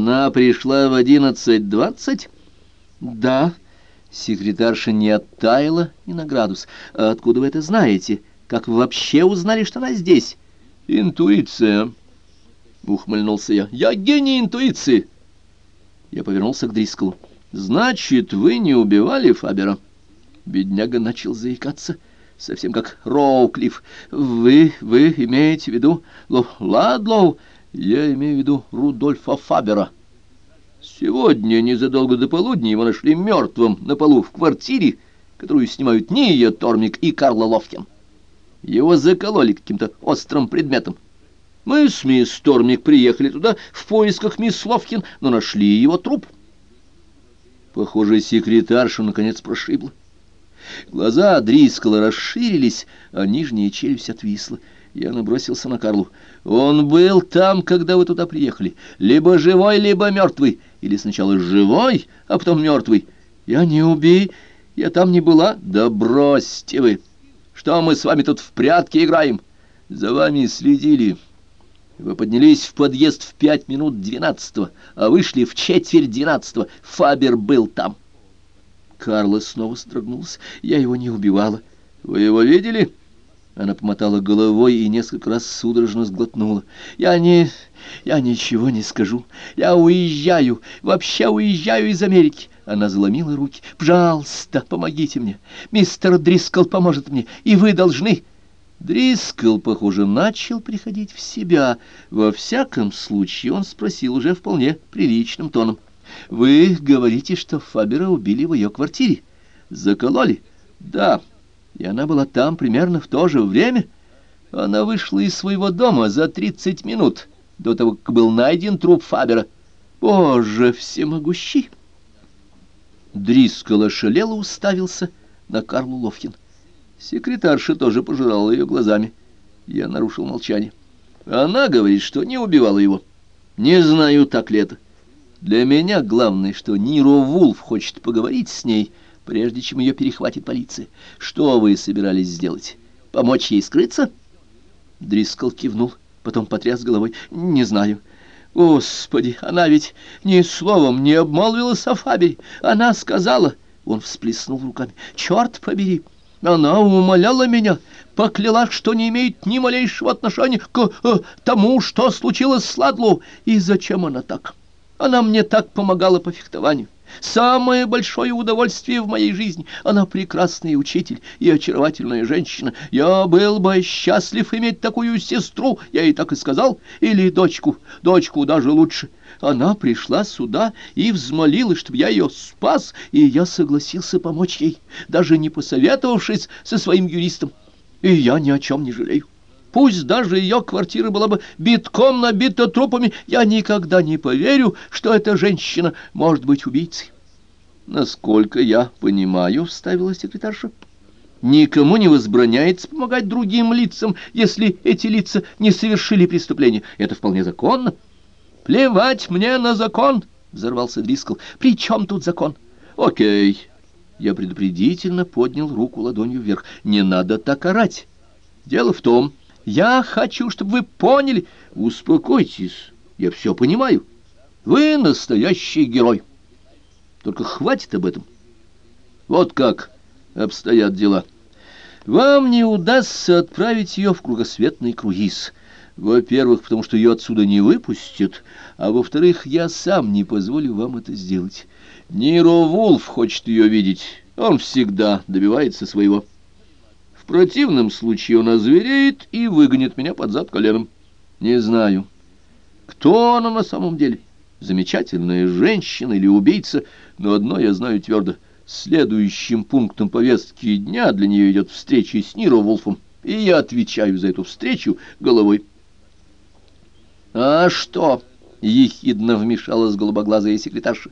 Она пришла в одиннадцать двадцать? Да. Секретарша не оттаяла ни на градус. А откуда вы это знаете? Как вы вообще узнали, что она здесь? Интуиция. Ухмыльнулся я. Я гений интуиции. Я повернулся к Дрискалу. Значит, вы не убивали Фабера? Бедняга начал заикаться совсем как Роуклифф. Вы, вы имеете в виду Ладлоу? Я имею в виду Рудольфа Фабера. Сегодня, незадолго до полудня, его нашли мертвым на полу в квартире, которую снимают Ния Тормик и Карла Ловкин. Его закололи каким-то острым предметом. Мы с мисс Тормик приехали туда в поисках мисс Ловкин, но нашли его труп. Похоже, секретаршу наконец прошибло. Глаза Дрискала расширились, а нижняя челюсть отвисла. Я набросился на Карлу. «Он был там, когда вы туда приехали. Либо живой, либо мертвый. Или сначала живой, а потом мертвый. Я не убей, я там не была. Да бросьте вы! Что мы с вами тут в прятки играем? За вами следили». Вы поднялись в подъезд в пять минут двенадцатого, а вышли в четверть двенадцатого. Фабер был там. Карла снова строгнулся. Я его не убивала. Вы его видели? Она помотала головой и несколько раз судорожно сглотнула. Я не... я ничего не скажу. Я уезжаю, вообще уезжаю из Америки. Она заломила руки. «Пожалуйста, помогите мне. Мистер Дрискл поможет мне, и вы должны...» Дрискл, похоже, начал приходить в себя. Во всяком случае, он спросил уже вполне приличным тоном. Вы говорите, что Фабера убили в ее квартире? Закололи? Да. И она была там примерно в то же время? Она вышла из своего дома за тридцать минут до того, как был найден труп Фабера. Боже всемогущий! Дрискал ошалело уставился на Карлу Ловкин. Секретарша тоже пожирала ее глазами. Я нарушил молчание. Она говорит, что не убивала его. Не знаю, так ли это. Для меня главное, что Ниро Вулф хочет поговорить с ней, прежде чем ее перехватит полиция. Что вы собирались сделать? Помочь ей скрыться?» Дрискл кивнул, потом потряс головой. «Не знаю». «Господи, она ведь ни словом не обмолвилась о Фабере. Она сказала...» Он всплеснул руками. «Черт побери! Она умоляла меня, поклялась, что не имеет ни малейшего отношения к э, тому, что случилось с Ладлоу. И зачем она так?» Она мне так помогала по фехтованию. Самое большое удовольствие в моей жизни. Она прекрасный учитель и очаровательная женщина. Я был бы счастлив иметь такую сестру, я ей так и сказал, или дочку, дочку даже лучше. Она пришла сюда и взмолилась, чтобы я ее спас, и я согласился помочь ей, даже не посоветовавшись со своим юристом. И я ни о чем не жалею. Пусть даже ее квартира была бы битком набита трупами, я никогда не поверю, что эта женщина может быть убийцей. Насколько я понимаю, вставила секретарша, никому не возбраняется помогать другим лицам, если эти лица не совершили преступление. Это вполне законно. Плевать мне на закон, взорвался Дрискл. При чем тут закон? Окей. Я предупредительно поднял руку ладонью вверх. Не надо так орать. Дело в том, я хочу, чтобы вы поняли. Успокойтесь, я все понимаю. Вы настоящий герой. Только хватит об этом. Вот как обстоят дела. Вам не удастся отправить ее в кругосветный круиз. Во-первых, потому что ее отсюда не выпустят, а во-вторых, я сам не позволю вам это сделать. Ниро Вулф хочет ее видеть. Он всегда добивается своего противном случае он озвереет и выгонит меня под зад коленом. Не знаю, кто она на самом деле, замечательная женщина или убийца, но одно я знаю твердо. Следующим пунктом повестки дня для нее идет встреча с Ниро Волфом, и я отвечаю за эту встречу головой. «А что?» — ехидно вмешалась голубоглазая секретарша.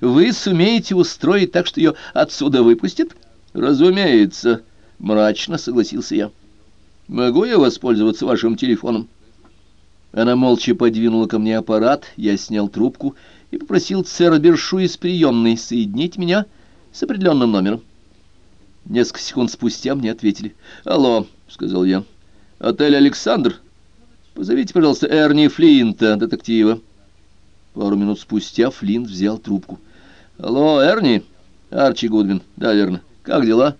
«Вы сумеете устроить так, что ее отсюда выпустят?» «Разумеется», Мрачно согласился я. «Могу я воспользоваться вашим телефоном?» Она молча подвинула ко мне аппарат, я снял трубку и попросил сэра Бершу из приемной соединить меня с определенным номером. Несколько секунд спустя мне ответили. «Алло», — сказал я. «Отель «Александр». Позовите, пожалуйста, Эрни Флинта, детектива». Пару минут спустя Флинт взял трубку. «Алло, Эрни?» «Арчи Гудвин. Да, верно. Как дела?»